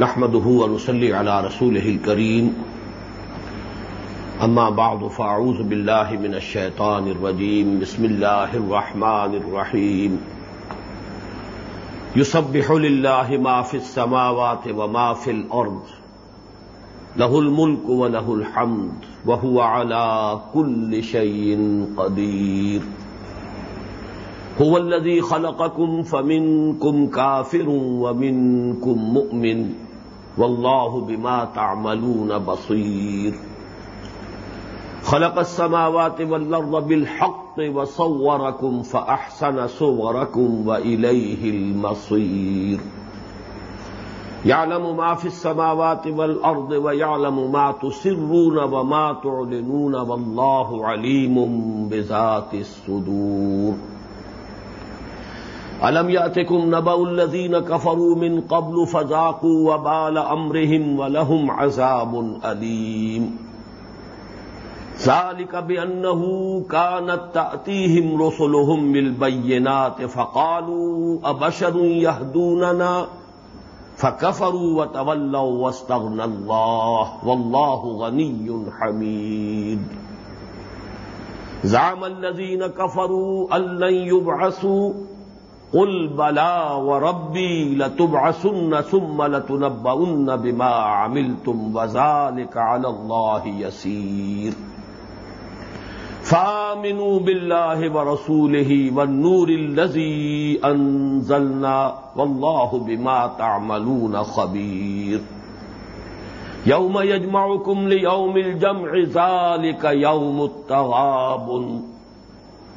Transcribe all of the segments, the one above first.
نحمده ونصلي على رسوله الكريم. أما بعد، فأعوذ بالله من الشيطان الرجيم. بسم الله الرحمن الرحيم. يسبح لله ما في السماوات وما في الأرض. له الملك وله الحمد، وهو على كل شيء قدير. هو الذي خلقكم فمنكم كافر ومنكم مؤمن. والله بما تعملون بصير خلق السماوات والأرض بالحق وصوركم فأحسن صوركم وإليه المصير يعلم ما في السماوات والأرض ويعلم ما تسرون وما تعلنون والله عليم بذات الصدور۔ الم یاتکم نبا الذین کفروا من قبل فذاقوا وبال امرهم ولهم عذاب علیم ذلك بأنه كانت تأتيهم رسلهم بالبينات فقالوا أبشر يهدوننا؟ فكفروا وتولوا واستغنى الله والله غني حميد. زعم الذين كفروا أن لن يبعثوا قل بلا و ربی لتب اسن سم لتنب ان بما عمل تم وزال کال اللہ یسیر فامنوا بالله ورسوله والنور الذي انزلنا والله بما تعملون خبير. يوم يجمعكم ليوم الجمع ذلك يوم التغابن.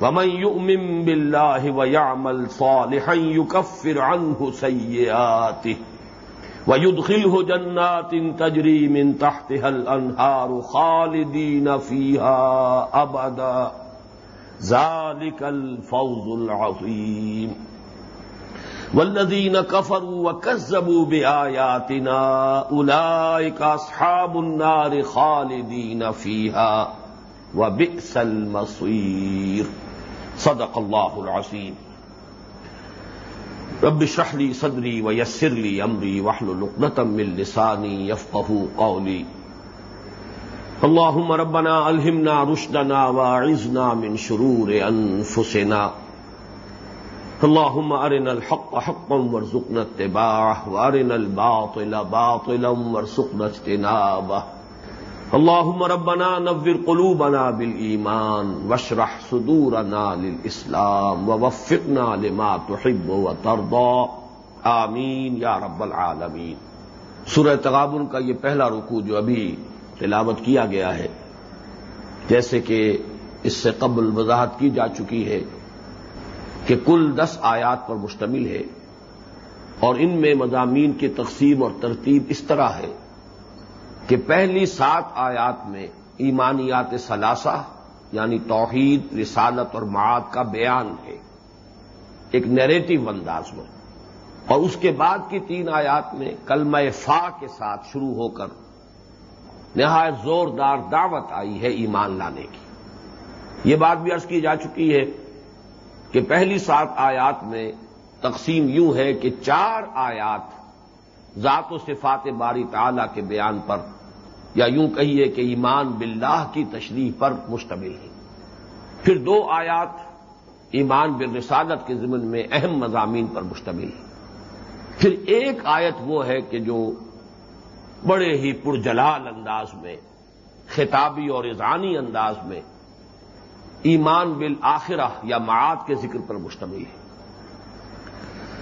ومن يؤمن بالله ويعمل صالحا يكفر عنه سيئاته ويدخله جنات تجري من تحتها الأنهار خالدين فيها أبدا ذلك الفوز العظيم والذين كفروا وكذبوا بآياتنا أولئك أصحاب النار خالدين فيها وبئس المصير صدق اللہ العظیم. رب اشرح لي صدری ويسر لي امری واحلل عقدة من لساني يفقهوا قولي اللهم ربنا الهمنا رشدنا واعذنا من شرور انفسنا. اللهم ارنا الحق حقا وارزقنا اتباعه، وارنا الباطل باطلا وارزقنا اجتنابه. اللهم ربنا نور قلوبنا بالایمان واشرح صدورنا للاسلام ووفقنا لما تحب وترضى آمین یا رب العالمین. سورہ تغابن کا یہ پہلا رکوع جو ابھی تلاوت کیا گیا ہے، جیسے کہ اس سے قبل وضاحت کی جا چکی ہے کہ کل دس آیات پر مشتمل ہے اور ان میں مضامین کی تقسیم اور ترتیب اس طرح ہے۔ کہ پہلی سات آیات میں ایمانیات ثلاثہ یعنی توحید، رسالت اور معاد کا بیان ہے، ایک نیریٹو انداز میں۔ اور اس کے بعد کی تین آیات میں کلمہ فا کے ساتھ شروع ہو کر نہایت زوردار دعوت آئی ہے ایمان لانے کی۔ یہ بات بھی عرض کی جا چکی ہے کہ پہلی سات آیات میں تقسیم یوں ہے کہ چار آیات ذات و صفات باری تعالی کے بیان پر یا یوں کہیے کہ ایمان باللہ کی تشریح پر مشتمل ہے۔ پھر دو آیات ایمان بالرسالت کے ضمن میں اہم مضامین پر مشتمل ہے پھر ایک آیت وہ ہے کہ جو بڑے ہی پرجلال انداز میں، خطابی اور اذانی انداز میں ایمان بالآخرہ یا معاد کے ذکر پر مشتمل ہے۔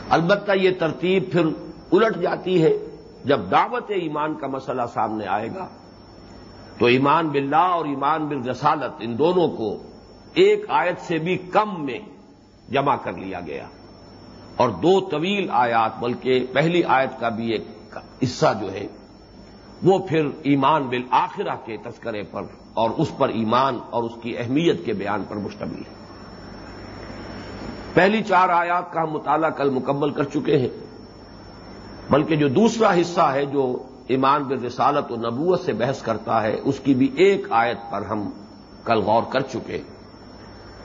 البتہ یہ ترتیب پھر الٹ جاتی ہے جب دعوت ایمان کا مسئلہ سامنے آئے گا۔ تو ایمان باللہ اور ایمان بالرسالت، ان دونوں کو ایک آیت سے بھی کم میں جمع کر لیا گیا۔ اور دو طویل آیات، بلکہ پہلی آیت کا بھی ایک حصہ جو ہے، وہ پھر ایمان بالآخرہ کے تذکرے پر اور اس پر ایمان اور اس کی اہمیت کے بیان پر مشتمل ہے۔ پہلی چار آیات کا ہم مطالعہ کل مکمل کر چکے ہیں، بلکہ جو دوسرا حصہ ہے، جو ایمان بر رسالت و نبوت سے بحث کرتا ہے، اس کی بھی ایک آیت پر ہم کل غور کر چکے۔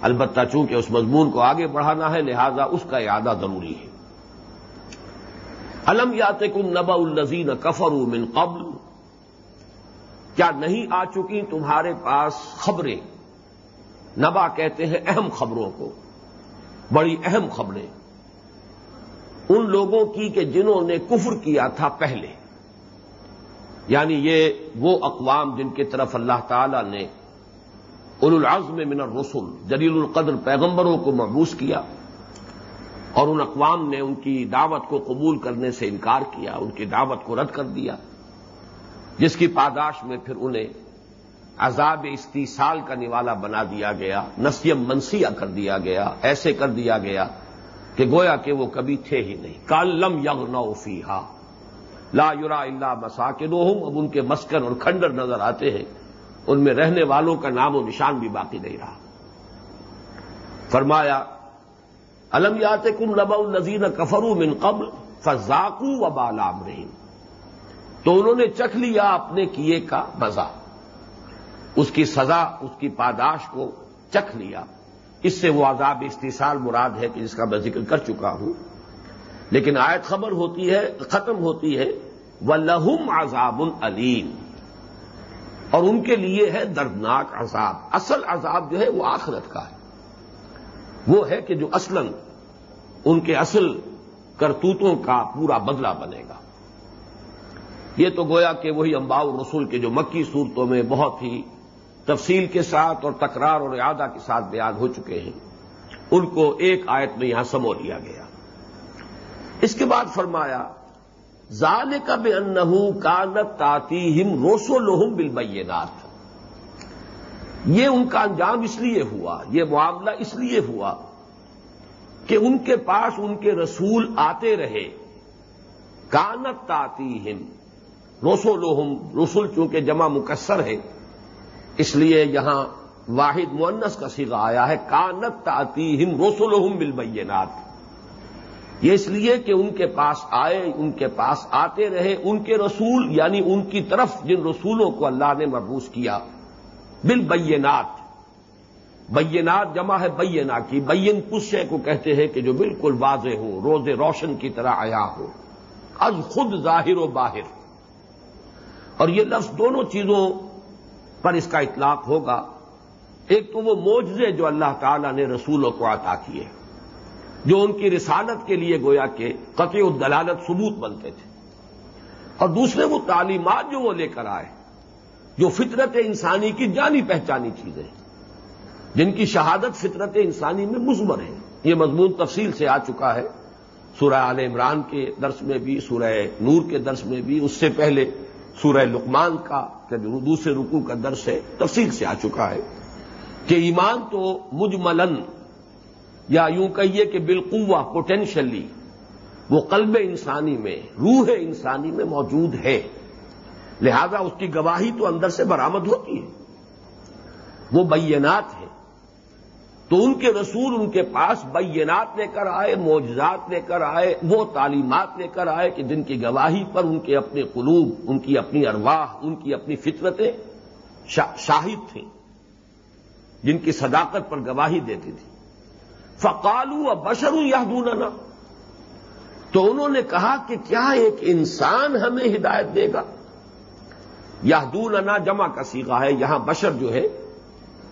البتہ چونکہ اس مضمون کو آگے بڑھانا ہے، لہذا اس کا اعادہ ضروری ہے۔ الم یات کم نبا النزین کفر من قبل؟ کیا نہیں آ چکی تمہارے پاس خبریں؟ نبا کہتے ہیں اہم خبروں کو، بڑی اہم خبریں۔ ان لوگوں کی کہ جنہوں نے کفر کیا تھا پہلے۔ یعنی یہ وہ اقوام جن کی طرف اللہ تعالی نے العزم من الرسل، جلیل القدر پیغمبروں کو محبوس کیا اور ان اقوام نے ان کی دعوت کو قبول کرنے سے انکار کیا، ان کی دعوت کو رد کر دیا، جس کی پاداش میں پھر انہیں عذاب استیصال کا نوالا بنا دیا گیا، نسیم منسیہ کر دیا گیا، ایسے کر دیا گیا کہ گویا کہ وہ کبھی تھے ہی نہیں۔ کالم یغ نو فیحا لا یورا اللہ مسا اب ان کے مسکن اور کھنڈر نظر آتے ہیں۔ ان میں رہنے والوں کا نام و نشان بھی باقی نہیں رہا۔ فرمایا، الم یات کم نبا النزین کفرو من قبل فضاکو و بالام رحیم تو انہوں نے چکھ لیا اپنے کیے کا مزہ۔ اس کی سزا، اس کی پاداش کو چکھ لیا۔ اس سے وہ عذاب استحصال مراد ہے کہ جس کا میں ذکر کر چکا ہوں۔ لیکن آیت خبر ہوتی ہے، ختم ہوتی ہے وہ لہم عذاب العلیم اور ان کے لیے ہے دردناک عذاب۔ اصل عذاب جو ہے وہ آخرت کا ہے۔ وہ ہے کہ جو اصلاً ان کے اصل کرتوتوں کا پورا بدلہ بنے گا۔ یہ تو گویا کہ وہی امباؤ رسول کے جو مکی صورتوں میں بہت ہی تفصیل کے ساتھ اور تکرار اور اعادہ کے ساتھ بیان ہو چکے ہیں، ان کو ایک آیت میں یہاں سمو لیا گیا۔ اس کے بعد فرمایا زال کا بے ان کانت تاتی ہم روسو لوہم بل یہ ان کا انجام اس لیے ہوا، یہ معاملہ اس لیے ہوا کہ ان کے پاس ان کے رسول آتے رہے۔ کانت تاتی ہم روسو لوہم رسول چونکہ جمع مکسر ہے اس لیے یہاں واحد مونس کا سیگا آیا ہے، کانت تاتی ہم روسول بالبینات۔ یہ اس لیے کہ ان کے پاس آئے، ان کے پاس آتے رہے، ان کے رسول یعنی ان کی طرف جن رسولوں کو اللہ نے محبوس کیا۔ بالبینات۔ بینات جمع ہے بینا کی، بین پشے کو کہتے ہیں کہ جو بالکل واضح ہو، روز روشن کی طرح آیا ہو۔ از خود ظاہر و باہر۔ اور یہ لفظ دونوں چیزوں پر اس کا اطلاق ہوگا۔ ایک تو وہ موجزے جو اللہ تعالی نے رسولوں کو عطا کیے۔ جو ان کی رسالت کے لیے گویا کہ قطع الدلالت ثبوت بنتے تھے۔ اور دوسرے وہ تعلیمات جو وہ لے کر آئے، جو فطرت انسانی کی جانی پہچانی چیزیں جن کی شہادت فطرت انسانی میں مزمر ہے۔ یہ مضمون تفصیل سے آ چکا ہے۔ سورہ عال عمران کے درس میں بھی، سورہ نور کے درس میں بھی، اس سے پہلے سورہ لقمان کا دوسرے رکو کا درس ہے، تفصیل سے آ چکا ہے کہ ایمان تو مجملن یا یوں کہیے کہ بالقوا پوٹینشلی وہ قلب انسانی میں، روح انسانی میں موجود ہے۔ لہذا اس کی گواہی تو اندر سے برامد ہوتی ہے۔ وہ بینات ہے۔ تو ان کے رسول ان کے پاس بینات لے کر آئے، معجزات لے کر آئے، وہ تعلیمات لے کر آئے کہ جن کی گواہی پر ان کے اپنے قلوب، ان کی اپنی ارواح، ان کی اپنی فطرتیں شاہد تھیں۔ جن کی صداقت پر گواہی دیتی تھی۔ فقالو اور بشروں یا تو انہوں نے کہا کہ کیا ایک انسان ہمیں ہدایت دے گا؟ یہ جمع کا سیکھا ہے، یہاں بشر جو ہے،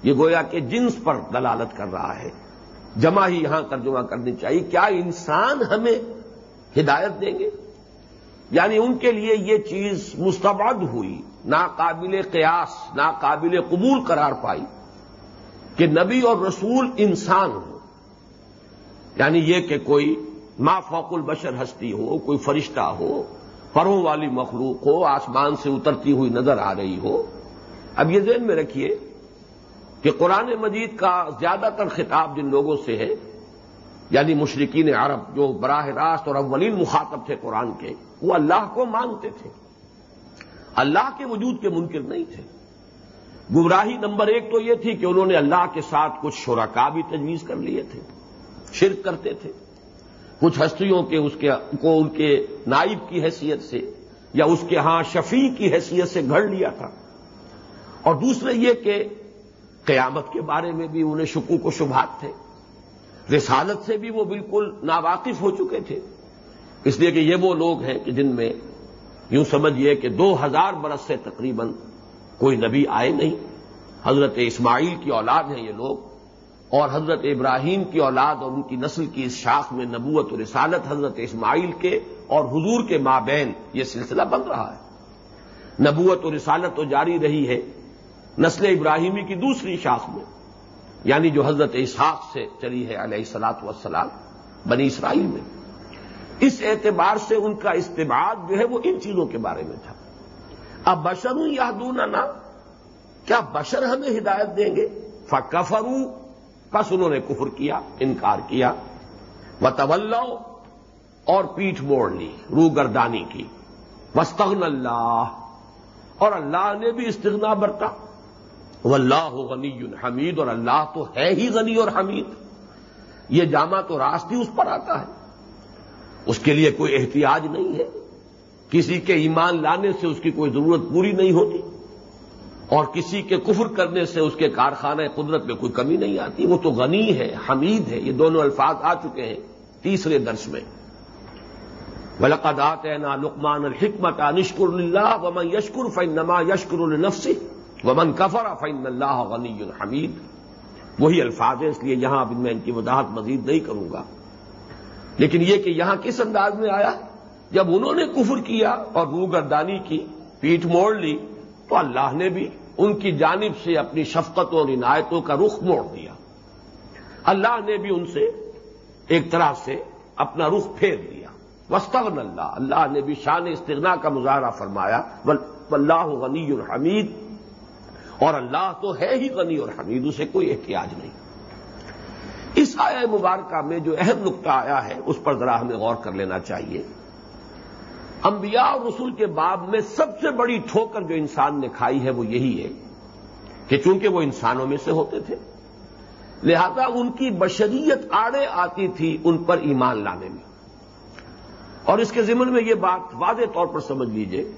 یہ گویا کہ جنس پر دلالت کر رہا ہے۔ جمع ہی یہاں ترجمہ کرنی چاہیے، کیا انسان ہمیں ہدایت دیں گے؟ یعنی ان کے لیے یہ چیز مستبد ہوئی، ناقابل قیاس، ناقابل قبول قرار پائی کہ نبی اور رسول انسان ہو یعنی یہ کہ کوئی ما فوق البشر ہستی ہو، کوئی فرشتہ ہو، پروں والی مخلوق ہو، آسمان سے اترتی ہوئی نظر آ رہی ہو۔ اب یہ ذہن میں رکھیے کہ قرآن مجید کا زیادہ تر خطاب جن لوگوں سے ہے یعنی مشرقین عرب جو براہ راست اور اولین مخاطب تھے قرآن کے، وہ اللہ کو مانتے تھے۔ اللہ کے وجود کے منکر نہیں تھے۔ گمراہی نمبر ایک تو یہ تھی کہ انہوں نے اللہ کے ساتھ کچھ شرکا بھی تجویز کر لیے تھے۔ شرک کرتے تھے۔ کچھ ہستیوں کے اس کے کو ان کے نائب کی حیثیت سے یا اس کے ہاں شفیع کی حیثیت سے گھڑ لیا تھا۔ اور دوسرے یہ کہ قیامت کے بارے میں بھی انہیں شکوک و شبہات تھے۔ رسالت سے بھی وہ بالکل ناواقف ہو چکے تھے۔ اس لیے کہ یہ وہ لوگ ہیں کہ جن میں یوں سمجھیے کہ دو ہزار برس سے تقریباً کوئی نبی آئے نہیں۔ حضرت اسماعیل کی اولاد ہیں یہ لوگ۔ اور حضرت ابراہیم کی اولاد اور ان کی نسل کی اس شاخ میں نبوت و رسالت حضرت اسماعیل کے اور حضور کے مابین یہ سلسلہ بن رہا ہے۔ نبوت و رسالت تو جاری رہی ہے نسل ابراہیمی کی دوسری شاخ میں یعنی جو حضرت اسحاق سے چلی ہے علیہ السلاط وسلام بنی اسرائیل میں۔ اس اعتبار سے ان کا استعمال جو ہے وہ ان چیزوں کے بارے میں تھا۔ اب بشر ہوں یا کیا بشر ہمیں ہدایت دیں گے؟ فکفرو بس انہوں نے کفر کیا، انکار کیا و اور پیٹھ موڑ لی رو گردانی کی۔ وسطن اللہ اور اللہ نے بھی استغنا برتا۔ وہ اللہ غنی حمید اور اللہ تو ہے ہی غنی اور حمید۔ یہ جامع تو راستی اس پر آتا ہے۔ اس کے لیے کوئی احتیاج نہیں ہے۔ کسی کے ایمان لانے سے اس کی کوئی ضرورت پوری نہیں ہوتی۔ اور کسی کے کفر کرنے سے اس کے کارخانے قدرت میں کوئی کمی نہیں آتی؟ وہ تو غنی ہے، حمید ہے، یہ دونوں الفاظ آ چکے ہیں تیسرے درس میں۔ ولقدات نا لکمان الحکمت نشکر اللہ ومن یشکر فن نما یشکر النفسی ومن کفر فن اللہ غنی الحمید وہی الفاظ ہیں، اس لیے یہاں اب میں ان کی وضاحت مزید نہیں کروں گا۔ لیکن یہ کہ یہاں کس انداز میں آیا؟ جب انہوں نے کفر کیا اور روگردانی کی پیٹ موڑ لی، تو اللہ نے بھی ان کی جانب سے اپنی شفقتوں اور عنایتوں کا رخ موڑ دیا۔ اللہ نے بھی ان سے ایک طرح سے اپنا رخ پھیر دیا۔ وسطن اللہ اللہ نے بھی شان استغنا کا مظاہرہ فرمایا۔ اللہ غنی الحمید اور اللہ تو ہے ہی غنی اور حمید، اسے کوئی احتیاج نہیں۔ اس آیا مبارکہ میں جو اہم نقطہ آیا ہے، اس پر ذرا ہمیں غور کر لینا چاہیے۔ انبیاء اور رسول کے باب میں سب سے بڑی ٹھوکر جو انسان نے کھائی ہے وہ یہی ہے کہ چونکہ وہ انسانوں میں سے ہوتے تھے، لہذا ان کی بشریت آڑے آتی تھی ان پر ایمان لانے میں۔ اور اس کے ضمن میں یہ بات واضح طور پر سمجھ لیجیے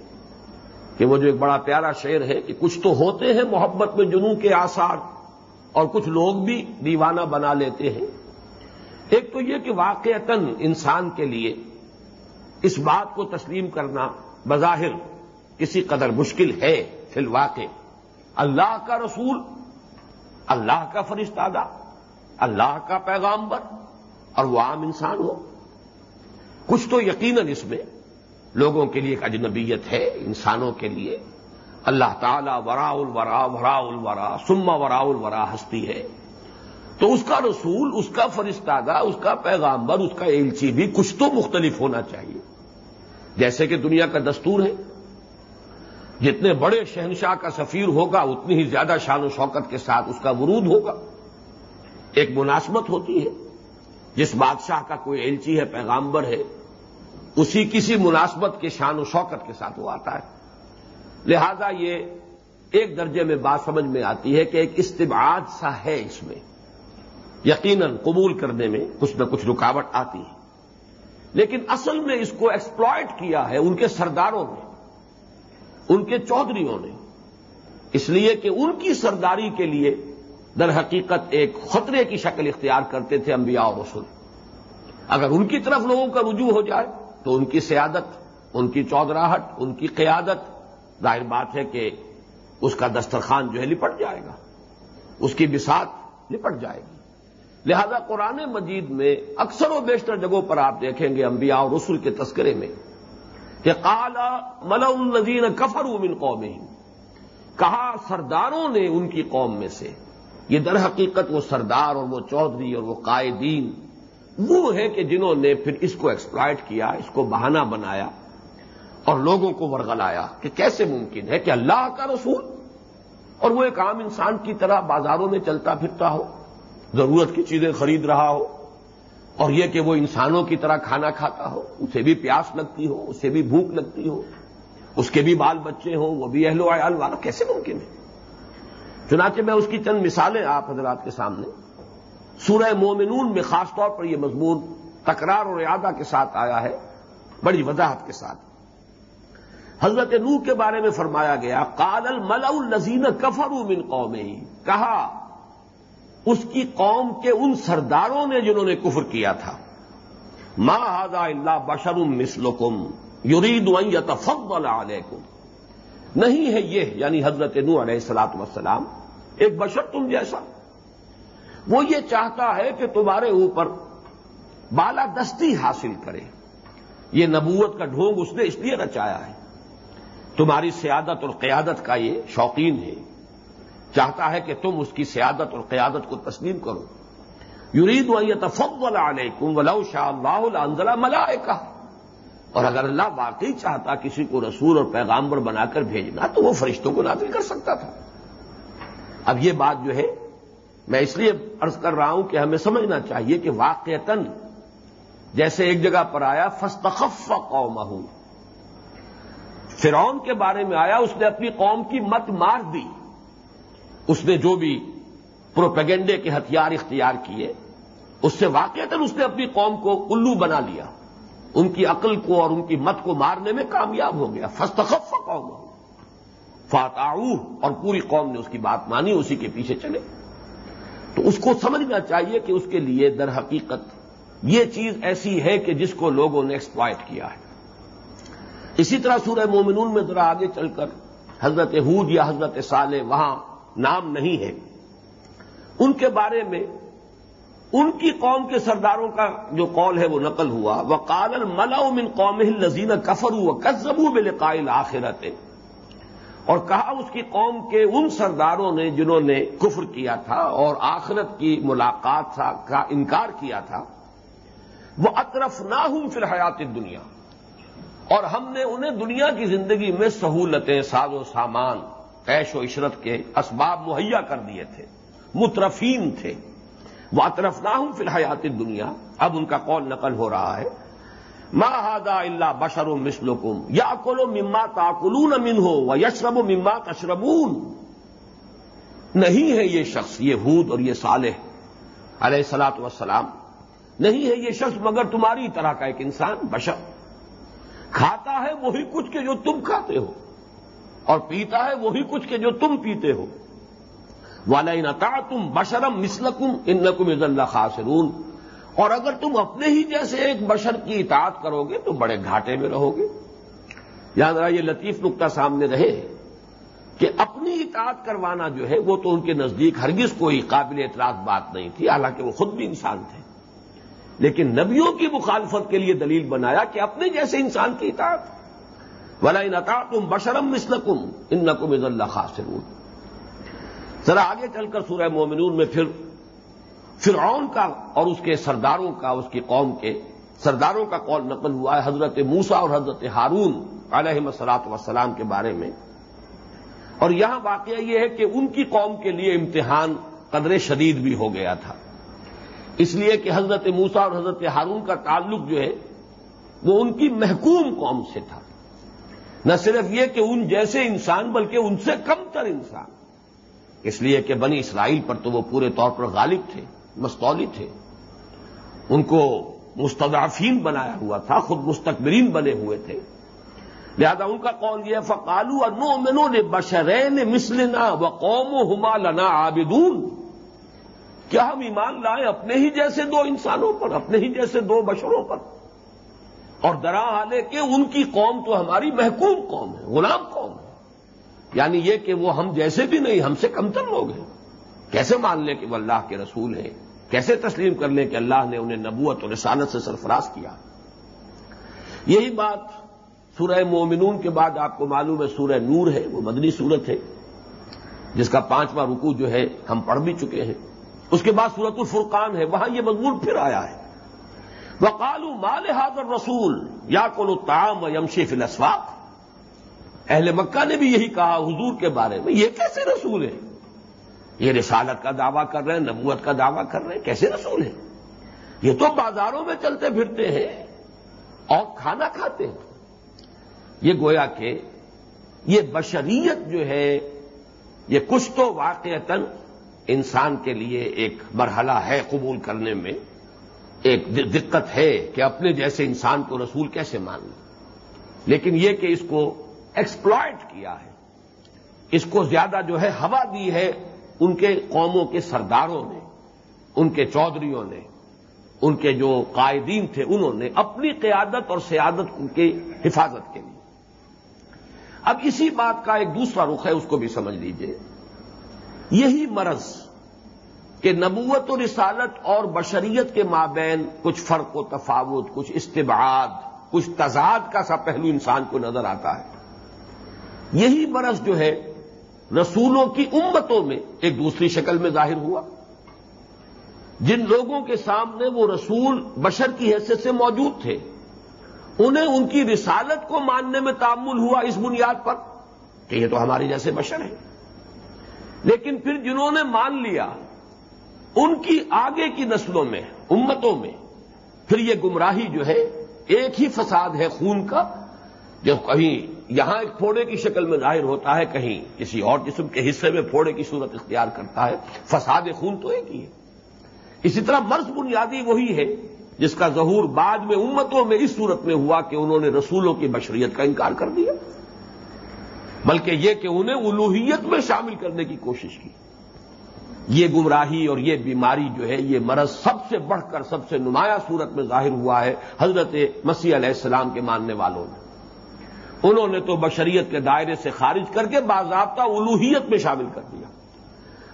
کہ وہ جو ایک بڑا پیارا شعر ہے کہ کچھ تو ہوتے ہیں محبت میں جنوں کے آثار اور کچھ لوگ بھی دیوانہ بنا لیتے ہیں۔ ایک تو یہ کہ واقعتاً انسان کے لیے اس بات کو تسلیم کرنا بظاہر کسی قدر مشکل ہے فی الواقع۔ اللہ کا رسول، اللہ کا فرشتہ، اللہ کا پیغامبر اور وہ عام انسان ہو۔ کچھ تو یقیناً اس میں لوگوں کے لیے ایک اجنبیت ہے، انسانوں کے لیے۔ اللہ تعالی ورا الورا ورا الورا سما ورا الورا ہستی ہے۔ تو اس کا رسول، اس کا فرشتہ، اس کا پیغامبر اس کا ایلچی بھی کچھ تو مختلف ہونا چاہیے۔ جیسے کہ دنیا کا دستور ہے۔ جتنے بڑے شہنشاہ کا سفیر ہوگا، اتنی ہی زیادہ شان و شوکت کے ساتھ اس کا ورود ہوگا۔ ایک مناسبت ہوتی ہے۔ جس بادشاہ کا کوئی ایلچی ہے، پیغامبر ہے، اسی کسی مناسبت کے شان و شوکت کے ساتھ وہ آتا ہے۔ لہذا یہ ایک درجے میں بات سمجھ میں آتی ہے کہ ایک استبعاد سا ہے اس میں۔ یقیناً قبول کرنے میں کچھ نہ کچھ رکاوٹ آتی ہے۔ لیکن اصل میں اس کو ایکسپلائٹ کیا ہے ان کے سرداروں نے، ان کے چودھریوں نے۔ اس لیے کہ ان کی سرداری کے لیے در حقیقت ایک خطرے کی شکل اختیار کرتے تھے انبیاء اور رسول۔ اگر ان کی طرف لوگوں کا رجوع ہو جائے تو ان کی سیادت، ان کی چودراہٹ ان کی قیادت، ظاہر بات ہے کہ اس کا دسترخوان جو ہے لپٹ جائے گا۔ اس کی بسات لپٹ جائے گی۔ لہذا قرآن مجید میں اکثر و بیشتر جگہوں پر آپ دیکھیں گے انبیاء اور رسول کے تذکرے میں کہ کالا ملا النزین کفر من قوم کہا سرداروں نے ان کی قوم میں سے، یہ در حقیقت وہ سردار اور وہ چودھری اور وہ قائدین، وہ ہے کہ جنہوں نے پھر اس کو ایکسپلائٹ کیا، اس کو بہانہ بنایا اور لوگوں کو ورگلایا کہ کیسے ممکن ہے کہ اللہ کا رسول اور وہ ایک عام انسان کی طرح بازاروں میں چلتا پھرتا ہو۔ ضرورت کی چیزیں خرید رہا ہو اور یہ کہ وہ انسانوں کی طرح کھانا کھاتا ہو، اسے بھی پیاس لگتی ہو، اسے بھی بھوک لگتی ہو، اس کے بھی بال بچے ہوں، وہ بھی اہل و عیال والا، کیسے ممکن ہے؟ چنانچہ میں اس کی چند مثالیں آپ حضرات کے سامنے، سورہ مومنون میں خاص طور پر یہ مضمون تکرار اور اعادہ کے ساتھ آیا ہے، بڑی وضاحت کے ساتھ۔ حضرت نو کے بارے میں فرمایا گیا کال الملا النزین کفر من قوم کہا اس کی قوم کے ان سرداروں نے جنہوں نے کفر کیا تھا۔ ما ہاضا اللہ بشرم مسلکم یورید یتفضل علیکم نہیں ہے یہ یعنی حضرت نو علیہ السلاط وسلام ایک بشر تم جیسا۔ وہ یہ چاہتا ہے کہ تمہارے اوپر بالا دستی حاصل کرے۔ یہ نبوت کا ڈھونگ اس نے اس لیے رچایا ہے۔ تمہاری سیادت اور قیادت کا یہ شوقین ہے۔ چاہتا ہے کہ تم اس کی سیادت اور قیادت کو تسلیم کرو۔ یورید و تفضل علیکم ولو شاء اللہ انزلہ ملائکہ۔ اور اگر اللہ واقعی چاہتا کسی کو رسول اور پیغامبر بنا کر بھیجنا تو وہ فرشتوں کو نازل کر سکتا تھا۔ اب یہ بات جو ہے، میں اس لیے عرض کر رہا ہوں کہ ہمیں سمجھنا چاہیے کہ واقعتاً جیسے ایک جگہ پر آیا فستخف قوم فرعون کے بارے میں آیا، اس نے اپنی قوم کی مت مار دی۔ اس نے جو بھی پروپیگنڈے کے ہتھیار اختیار کیے، اس سے واقعتاً اس نے اپنی قوم کو الو بنا لیا۔ ان کی عقل کو اور ان کی مت کو مارنے میں کامیاب ہو گیا۔ فستخف قوم فاتاؤ اور پوری قوم نے اس کی بات مانی، اسی کے پیچھے چلے۔ تو اس کو سمجھنا چاہیے کہ اس کے لیے در حقیقت یہ چیز ایسی ہے کہ جس کو لوگوں نے ایکسپلائٹ کیا ہے۔ اسی طرح سورہ مومنون میں ذرا آگے چل کر حضرت حود یا حضرت صالح وہاں نام نہیں ہے۔ ان کے بارے میں ان کی قوم کے سرداروں کا جو قول ہے وہ نقل ہوا۔ وہ کالل ملا من قوم لذین کفر ہوا کزبو میں قائل آخرت اور کہا اس کی قوم کے ان سرداروں نے جنہوں نے کفر کیا تھا اور آخرت کی ملاقات کا انکار کیا تھا۔ وہ اطرف نہ ہوں فی الحیات دنیا اور ہم نے انہیں دنیا کی زندگی میں سہولتیں، ساز و سامان عیش و عشرت کے اسباب مہیا کر دیے تھے، مترفین تھے۔ وہ اطرف نہ ہوں فی الحیات دنیا اب ان کا قول نقل ہو رہا ہے۔ ہادا اللہ بشر و مسلکم یا کلو مما تاکلون امن ہو و یشرب و مما تشربون۔ نہیں ہے یہ شخص، یہ ہود اور یہ صالح۔ علیہ سلاط وسلام نہیں ہے یہ شخص مگر تمہاری طرح کا ایک انسان، بشر۔ کھاتا ہے وہی کچھ کے جو تم کھاتے ہو۔ اور پیتا ہے وہی کچھ کے جو تم پیتے ہو۔ والا نتا تم بشرم مسلکم ان نقم اللہ خاصرون اور اگر تم اپنے ہی جیسے ایک بشر کی اطاعت کرو گے تو بڑے گھاٹے میں رہو گے۔ یاد رہا یہ لطیف نقطہ سامنے رہے کہ اپنی اطاعت کروانا جو ہے وہ تو ان کے نزدیک ہرگز کوئی قابل اعتراض بات نہیں تھی، حالانکہ وہ خود بھی انسان تھے۔ لیکن نبیوں کی مخالفت کے لیے دلیل بنایا کہ اپنے جیسے انسان کی اطاعت۔ ولا ان تم بشرم مسلکم ان نقم اللہ خاصرون ذرا آگے چل کر سورہ مومنون میں پھر فرعون کا اور اس کے سرداروں کا، اس کی قوم کے سرداروں کا قول نقل ہوا ہے حضرت موسا اور حضرت ہارون علیہ مسلاط وسلام کے بارے میں۔ اور یہاں واقعہ یہ ہے کہ ان کی قوم کے لیے امتحان قدر شدید بھی ہو گیا تھا۔ اس لیے کہ حضرت موسا اور حضرت ہارون کا تعلق جو ہے وہ ان کی محکوم قوم سے تھا۔ نہ صرف یہ کہ ان جیسے انسان بلکہ ان سے کم تر انسان۔ اس لیے کہ بنی اسرائیل پر تو وہ پورے طور پر غالب تھے، مستولی تھے۔ ان کو مستضعفین بنایا ہوا تھا، خود مستقبرین بنے ہوئے تھے۔ لہذا ان کا قول یہ فقالو اور نو منو نے بشرین مسلنا و قوم و ہما لنا آبدون کیا ہم ایمان لائیں اپنے ہی جیسے دو انسانوں پر، اپنے ہی جیسے دو بشروں پر؟ اور درا حالے کہ ان کی قوم تو ہماری محکوم قوم ہے، غلام قوم ہے۔ یعنی یہ کہ وہ ہم جیسے بھی نہیں، ہم سے کمتر لوگ ہیں۔ کیسے مان لیں کہ وہ اللہ کے رسول ہیں؟ کیسے تسلیم کر لیں کہ اللہ نے انہیں نبوت اور رسالت سے سرفراز کیا؟ یہی بات سورہ مومنون کے بعد آپ کو معلوم ہے، سورہ نور ہے، وہ مدنی صورت ہے، جس کا پانچواں رکو جو ہے، ہم پڑھ بھی چکے ہیں۔ اس کے بعد سورت الفرقان ہے، وہاں یہ مضمون پھر آیا ہے۔ وہ کالو مال حاضر رسول یا کلو تام و یمشی فلسواق اہل مکہ نے بھی یہی کہا حضور کے بارے میں، یہ کیسے رسول ہے؟ یہ رسالت کا دعویٰ کر رہے ہیں، نبوت کا دعویٰ کر رہے ہیں، کیسے رسول ہیں یہ تو بازاروں میں چلتے پھرتے ہیں اور کھانا کھاتے ہیں۔ یہ گویا کہ یہ بشریت جو ہے، یہ کچھ تو واقعتاً انسان کے لیے ایک مرحلہ ہے قبول کرنے میں۔ ایک دقت ہے کہ اپنے جیسے انسان کو رسول کیسے مان لیں لیکن یہ کہ اس کو ایکسپلائٹ کیا ہے۔ اس کو زیادہ جو ہے ہوا دی ہے ان کے قوموں کے سرداروں نے، ان کے چودھریوں نے، ان کے جو قائدین تھے انہوں نے اپنی قیادت اور سیادت ان کی حفاظت کے لیے۔ اب اسی بات کا ایک دوسرا رخ ہے، اس کو بھی سمجھ لیجیے۔ یہی مرض کہ نبوت و رسالت اور بشریت کے مابین کچھ فرق و تفاوت، کچھ استبعاد، کچھ تضاد کا سا پہلو انسان کو نظر آتا ہے۔ یہی مرض جو ہے، رسولوں کی امتوں میں ایک دوسری شکل میں ظاہر ہوا۔ جن لوگوں کے سامنے وہ رسول بشر کی حیثیت سے موجود تھے، انہیں ان کی رسالت کو ماننے میں تعمل ہوا اس بنیاد پر کہ یہ تو ہمارے جیسے بشر ہیں۔ لیکن پھر جنہوں نے مان لیا ان کی آگے کی نسلوں میں، امتوں میں پھر یہ گمراہی جو ہے، ایک ہی فساد ہے خون کا جو کہیں یہاں ایک پھوڑے کی شکل میں ظاہر ہوتا ہے، کہیں کسی اور جسم کے حصے میں پھوڑے کی صورت اختیار کرتا ہے، فساد خون تو ایک ہی ہے۔ اسی طرح مرض بنیادی وہی ہے، جس کا ظہور بعد میں امتوں میں اس صورت میں ہوا کہ انہوں نے رسولوں کی بشریت کا انکار کر دیا۔ بلکہ یہ کہ انہیں الوحیت میں شامل کرنے کی کوشش کی۔ یہ گمراہی اور یہ بیماری جو ہے، یہ مرض سب سے بڑھ کر سب سے نمایاں صورت میں ظاہر ہوا ہے حضرت مسیح علیہ السلام کے ماننے والوں نے انہوں نے تو بشریت کے دائرے سے خارج کر کے باضابطہ الوحیت میں شامل کر دیا۔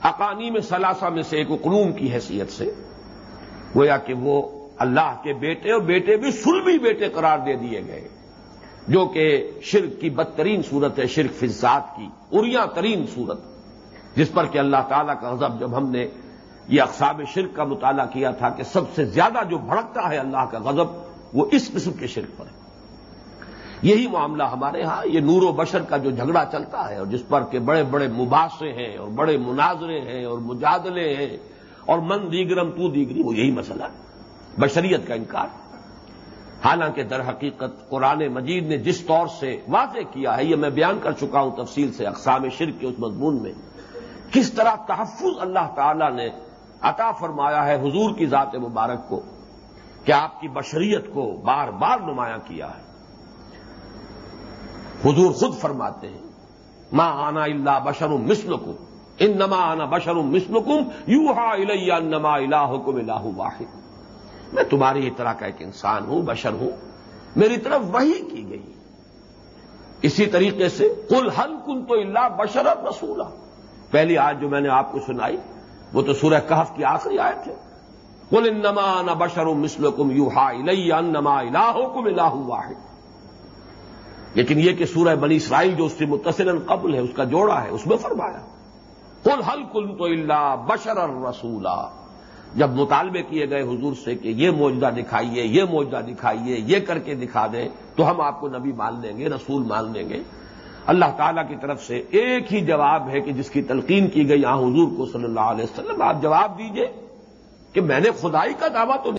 اقانی میں ثلاثہ میں سے ایک اقلوم کی حیثیت سے۔ گویا کہ وہ اللہ کے بیٹے اور بیٹے بھی سلبی بیٹے قرار دے دیے گئے۔ جو کہ شرک کی بدترین صورت ہے، شرک فضاد کی اریا ترین صورت۔ جس پر کہ اللہ تعالیٰ کا غضب جب ہم نے یہ اقسام شرک کا مطالعہ کیا تھا کہ سب سے زیادہ جو بھڑکتا ہے اللہ کا غضب، وہ اس قسم کے شرک پر ہے۔ یہی معاملہ ہمارے ہاں یہ نور و بشر کا جو جھگڑا چلتا ہے اور جس پر کہ بڑے بڑے مباحثے ہیں اور بڑے مناظرے ہیں اور مجادلے ہیں اور من دیگرم تو دیگری، وہ یہی مسئلہ ہے۔ بشریت کا انکار۔ حالانکہ در حقیقت قرآن مجید نے جس طور سے واضح کیا ہے، یہ میں بیان کر چکا ہوں تفصیل سے اقسام شرک کے اس مضمون میں۔ کس طرح تحفظ اللہ تعالی نے عطا فرمایا ہے حضور کی ذات مبارک کو کہ آپ کی بشریت کو بار بار نمایاں کیا ہے؟ حضور خود فرماتے ہیں ماں آنا اللہ بشر مسلکم ان نما آنا بشر مسلکم یو ہا نما اللہ حکم اللہ واحد. میں تمہاری ہی طرح کا ایک انسان ہوں، بشر ہوں، میری طرف وہی کی گئی۔ اسی طریقے سے کل حل کن تو اللہ بشر رسولہ پہلی آج جو میں نے آپ کو سنائی، وہ تو سورہ کہف کی آخری آئے تھے کل انما نہ بشر مسلکم یو ہا نما اللہ کم اللہ واحد۔ لیکن یہ کہ سورہ بنی اسرائیل جو اس سے متصل قبل ہے، اس کا جوڑا ہے، اس میں فرمایا۔ کل حل کل تو اللہ بشر رسولہ جب مطالبے کیے گئے حضور سے کہ یہ موجودہ دکھائیے، یہ موجودہ دکھائیے، یہ کر کے دکھا دیں، تو ہم آپ کو نبی مان لیں گے، رسول مان لیں گے۔ اللہ تعالیٰ کی طرف سے ایک ہی جواب ہے کہ جس کی تلقین کی گئی یہاں حضور کو صلی اللہ علیہ وسلم، آپ جواب دیجیے کہ میں نے خدائی کا دعویٰ تو نہیں